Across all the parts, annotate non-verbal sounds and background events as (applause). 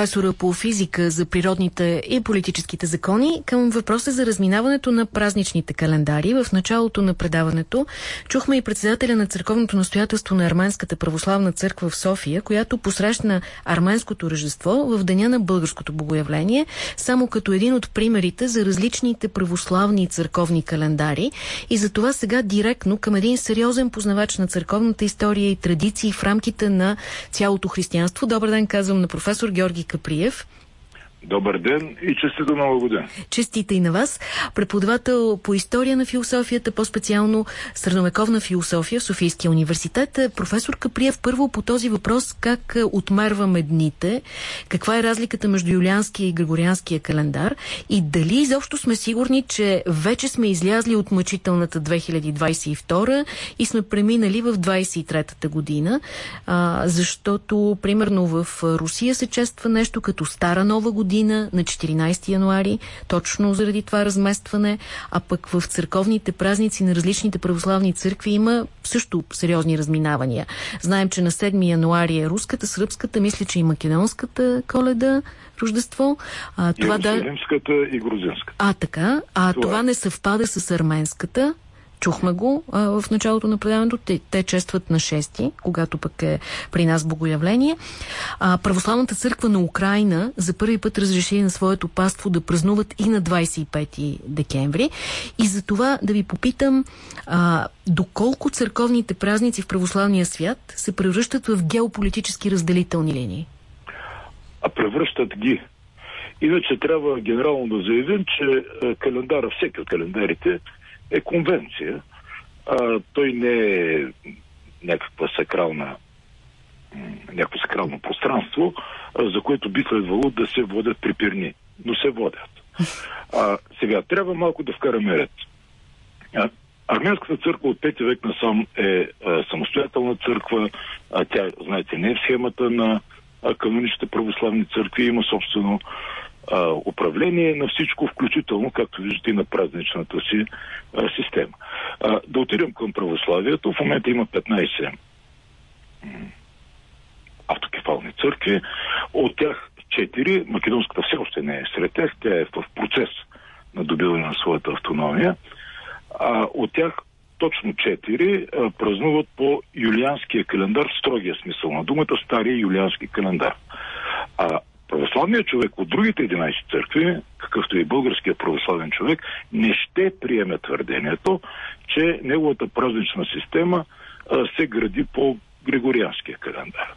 професора по физика за природните и политическите закони към въпроса за разминаването на празничните календари. В началото на предаването чухме и председателя на църковното настоятелство на Арменската православна църква в София, която посрещна арменското рождество в деня на българското богоявление, само като един от примерите за различните православни църковни календари. И за това сега директно към един сериозен познавач на църковната история и традиции в рамките на цялото християнство. Добър ден, казвам на професор Георги Каприев. Добър ден и честито нова година. Честите и на вас. Преподавател по история на философията, по-специално средновековна философия в Софийския университет. Професор Каприев, първо по този въпрос как отмерваме дните, каква е разликата между юлианския и григорианския календар и дали изобщо сме сигурни, че вече сме излязли от мъчителната 2022 и сме преминали в 23-та година, а, защото примерно в Русия се чества нещо като Стара нова година, година на 14 януари, точно заради това разместване, а пък в църковните празници на различните православни църкви има също сериозни разминавания. Знаем, че на 7 януари е руската, сръбската, мисля, че и македонската коледа, Рождество. А, това и да... и грузинската. А, така. А това, това не съвпада с арменската. Чухме го а, в началото на предаването. Те, те честват на 6, когато пък е при нас богоявление. А, Православната църква на Украина за първи път разреши на своето паство да празнуват и на 25 декември. И за това да ви попитам а, доколко църковните празници в православния свят се превръщат в геополитически разделителни линии? А превръщат ги. Иначе трябва генерално да заявим, че календара, всеки от календарите е конвенция. А, той не е някаква сакрална някакво сакрално пространство, а, за което би следвало да се водят припирни. Но се водят. А, сега, трябва малко да вкараме ред. А, Армянската църква от 5 век насам е а, самостоятелна църква. А, тя, знаете, не е в схемата на каноничните православни църкви. Има собствено а, управление на всичко, включително, както виждате, и на празничната си а, система. А, да отидем към православието. В момента има 15 автокефални църкви. От тях 4, македонската все още не е сред тях, тя е в процес на добиване на своята автономия. А, от тях точно 4 а, празнуват по юлианския календар в строгия смисъл на думата, стария юлиански календар. А православният човек от другите 11 църкви, какъвто и българският православен човек, не ще приеме твърдението, че неговата празнична система а, се гради по Григорианския календар.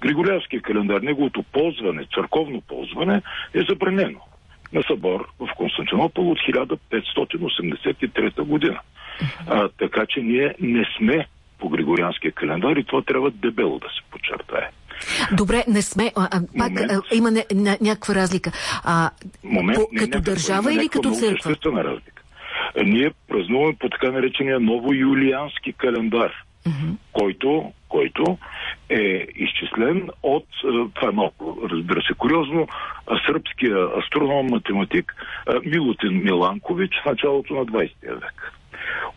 Григорианския календар, неговото ползване, църковно ползване е забранено на събор в Константинопол от 1583 година. А, така че ние не сме по Григорианския календар и това трябва дебело да се подчертае. Добре, не сме. А, а, пак а, има не, ня, някаква разлика. А, Момент, по, не, като не, държава или като църква? Съществена разлика. Ние празнуваме по така наречения ново юлиански календар, uh-huh. който, който е изчислен от, това е малко, разбира се, куриозно, сръбския астроном, математик Милутин Миланкович в началото на 20 век.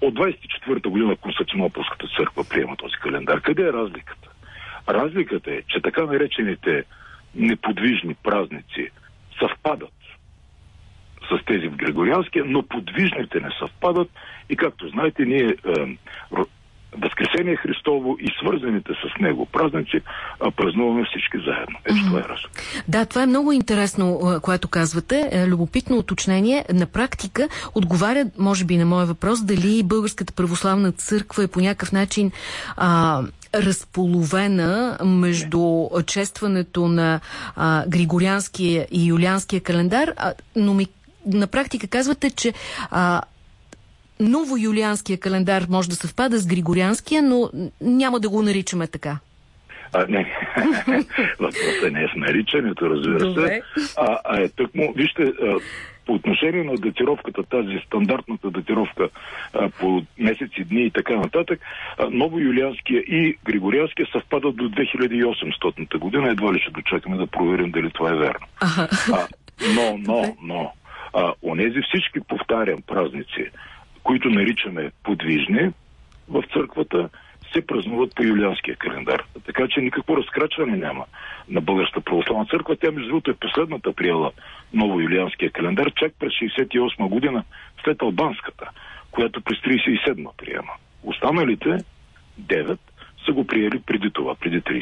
От 24-та година Константинополската църква приема този календар. Къде е разликата? Разликата е, че така наречените неподвижни празници съвпадат с тези в Григорианския, но подвижните не съвпадат и както знаете, ние е, Възкресение Христово и свързаните с него празници а, празнуваме всички заедно. Ето това е разлика. Да, това е много интересно, което казвате. Е, любопитно уточнение. На практика отговаря, може би, на моя въпрос, дали Българската православна църква е по някакъв начин а, разполовена между честването на а, Григорианския и Юлианския календар, а, но ми на практика казвате, че а, новоюлианския календар може да съвпада с Григорианския, но няма да го наричаме така. А, не. (laughs) Въпросът не е с наричането, разбира Добре. се. А, а е тъкмо, вижте, а, по отношение на датировката, тази стандартната датировка а, по месеци, дни и така нататък, а, новоюлианския и григорианския съвпадат до 2800 година. Едва ли ще дочакаме да проверим дали това е верно. А, но, но, но, а, онези всички, повтарям, празници, които наричаме подвижни в църквата, се празнуват по юлианския календар. Така че никакво разкрачване няма на Българската православна църква. Тя, между другото, е последната приела ново юлианския календар, чак през 68 година след албанската, която през 37 приема. Останалите 9 са го приели преди това, преди 37.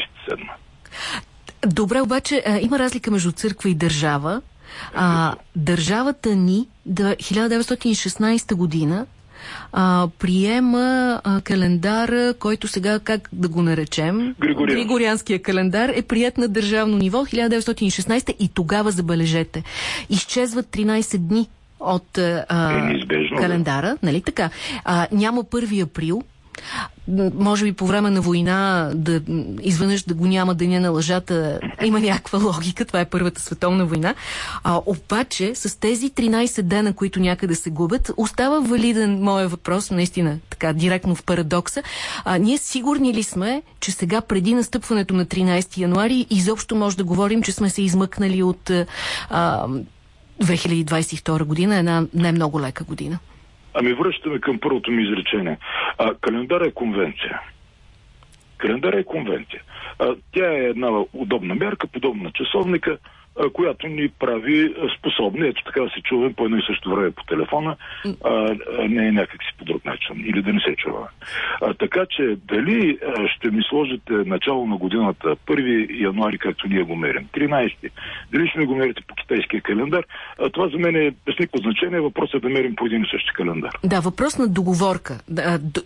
Добре, обаче а, има разлика между църква и държава. А, държавата ни да 1916 година а, приема а, календар, който сега, как да го наречем? Григориан. Григорианския календар е прият на държавно ниво 1916 и тогава, забележете, изчезват 13 дни от а, е, календара, нали така? А, няма 1 април, може би по време на война да изведнъж да го няма деня на лъжата има някаква логика, това е Първата световна война. А, обаче с тези 13 дена, които някъде се губят, остава валиден моят въпрос, наистина така директно в парадокса. А, ние сигурни ли сме, че сега преди настъпването на 13 януари изобщо може да говорим, че сме се измъкнали от а, 2022 година, една не много лека година? Ами връщаме към първото ми изречение. А, календар е конвенция. Календар е конвенция. А, тя е една удобна мерка, подобна на часовника, която ни прави способни, ето така да се чуваме по едно и също време по телефона, а, не е някакси по друг начин, или да не се чуваме. А, така че дали ще ми сложите начало на годината, 1 януари, както ние го мерим, 13, дали ще ми го мерите по китайския календар, а, това за мен е без никакво значение, въпросът е да мерим по един и същи календар. Да, въпрос на договорка.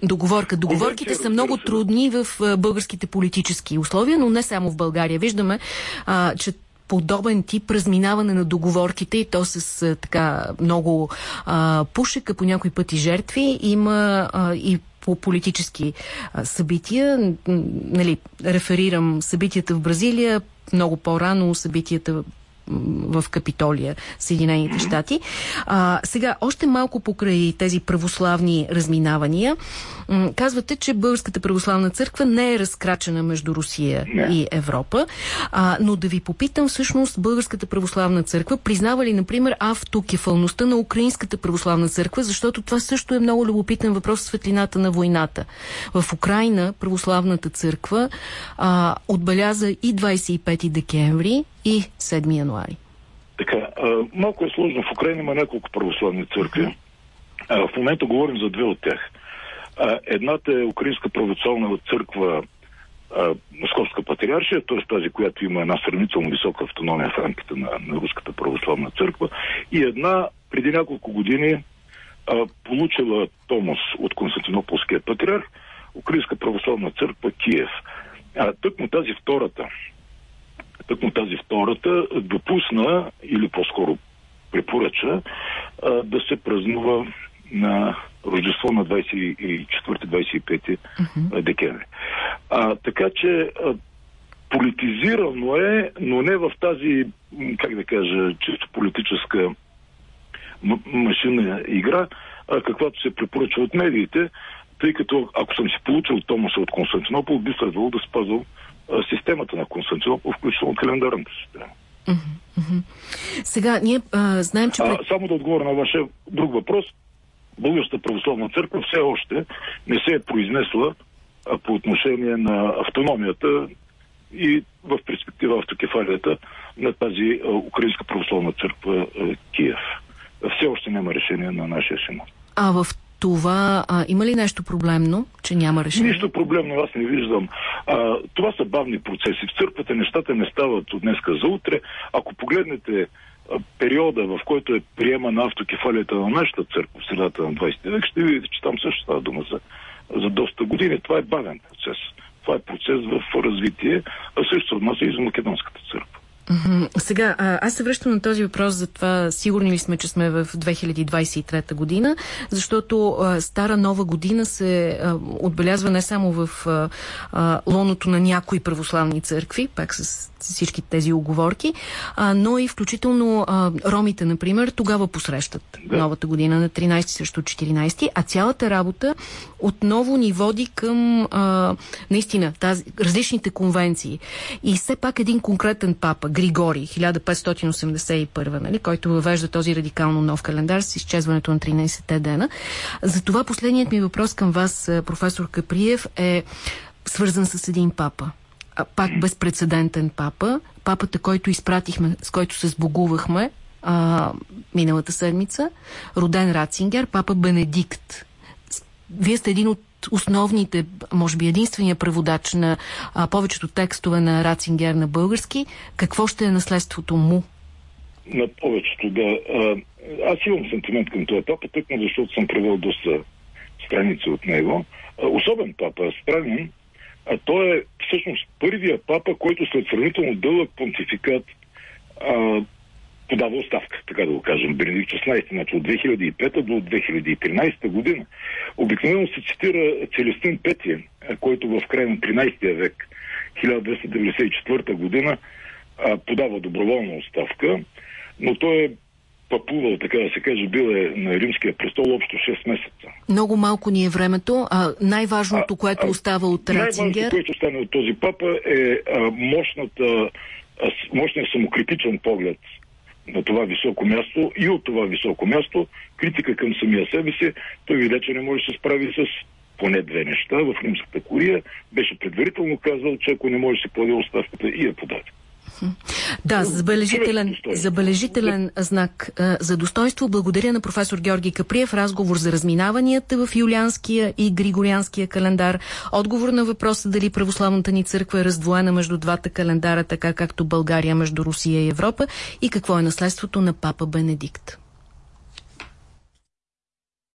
Договорка. Договорките са много трудни в българските политически условия, но не само в България. Виждаме, а, че подобен тип разминаване на договорките и то с а, така много а, пушека, по някои пъти жертви. Има а, и по политически а, събития. Нали, реферирам събитията в Бразилия, много по-рано събитията в Капитолия, Съединените щати. А, сега, още малко покрай тези православни разминавания, казвате, че Българската православна църква не е разкрачена между Русия не. и Европа, а, но да ви попитам, всъщност, Българската православна църква признава ли, например, автокефалността на Украинската православна църква, защото това също е много любопитен въпрос в светлината на войната. В Украина православната църква а, отбеляза и 25 декември, и 7 януари. Така, а, малко е сложно. В Украина има няколко православни църкви. А, в момента говорим за две от тях. А, едната е Украинска православна църква а, Московска патриаршия, т.е. тази, която има една сравнително висока автономия в рамките на, на Руската православна църква. И една преди няколко години а, получила Томос от Константинополския патриарх, Украинска православна църква Киев. А, тъкмо тази втората, втората допусна или по-скоро препоръча а, да се празнува на Рождество на 24-25 uh-huh. декември. А, така че а, политизирано е, но не в тази, как да кажа, чисто политическа машина игра, а, каквато се препоръчва от медиите, тъй като ако съм си получил Томаса от Константинопол, би следвало да спазвам системата на Константинопол, включително календарната система. Сега, ние а, знаем, че... А, само да отговоря на вашия друг въпрос. Българската православна църква все още не се е произнесла а, по отношение на автономията и в перспектива автокефалията на тази а, Украинска православна църква а, Киев. Все още няма решение на нашия синод. А в това а, има ли нещо проблемно, че няма решение? Нищо проблемно аз не виждам. А, това са бавни процеси. В църквата нещата не стават от днеска за утре. Ако погледнете периода, в който е приема на автокефалията на нашата църква в средата на 20 век, ще видите, че там също става дума за, за доста години. Това е бавен процес. Това е процес в развитие, а също се отнася и за Македонската църква. Сега, аз се връщам на този въпрос за това, сигурни ли сме, че сме в 2023 година, защото а, Стара Нова година се а, отбелязва не само в а, лоното на някои православни църкви, пак с всички тези оговорки, а, но и включително а, ромите, например, тогава посрещат да. новата година на 13 срещу 14, а цялата работа отново ни води към а, наистина тази, различните конвенции. И все пак един конкретен папа, Григорий, 1581, нали, който въвежда този радикално нов календар с изчезването на 13-те дена. Затова последният ми въпрос към вас, професор Каприев, е свързан с един папа. Пак безпредседентен папа. Папата, който изпратихме, с който се сбогувахме а, миналата седмица. Роден Рацингер, папа Бенедикт. Вие сте един от основните, може би единствения преводач на а, повечето текстове на Рацингер на български. Какво ще е наследството му? На повечето, да. Аз имам сентимент към този папа, тъкмо защото съм превел доста страници от него. Особен папа, странен, а той е всъщност първия папа, който след сравнително дълъг понтификат подава оставка, така да го кажем, Бенедикт 16, значи от 2005 до 2013 година. Обикновено се цитира Целестин Петия, който в края на 13 век, 1294 година, подава доброволна оставка, но той е пъпувал, така да се каже, бил е на римския престол общо 6 месеца. Много малко ни е времето. А най-важното, което а, остава от Ратцингер? Най-важното, което остане от този папа е а, мощната, а, мощният самокритичен поглед на това високо място и от това високо място критика към самия себе си. Той видя, че не може да се справи с поне две неща. В римската курия беше предварително казал, че ако не може да се подаде оставката и я подаде. Да, забележителен, забележителен знак а, за достоинство. Благодаря на професор Георги Каприев. Разговор за разминаванията в юлианския и григорианския календар. Отговор на въпроса дали православната ни църква е раздвоена между двата календара, така както България между Русия и Европа и какво е наследството на папа Бенедикт.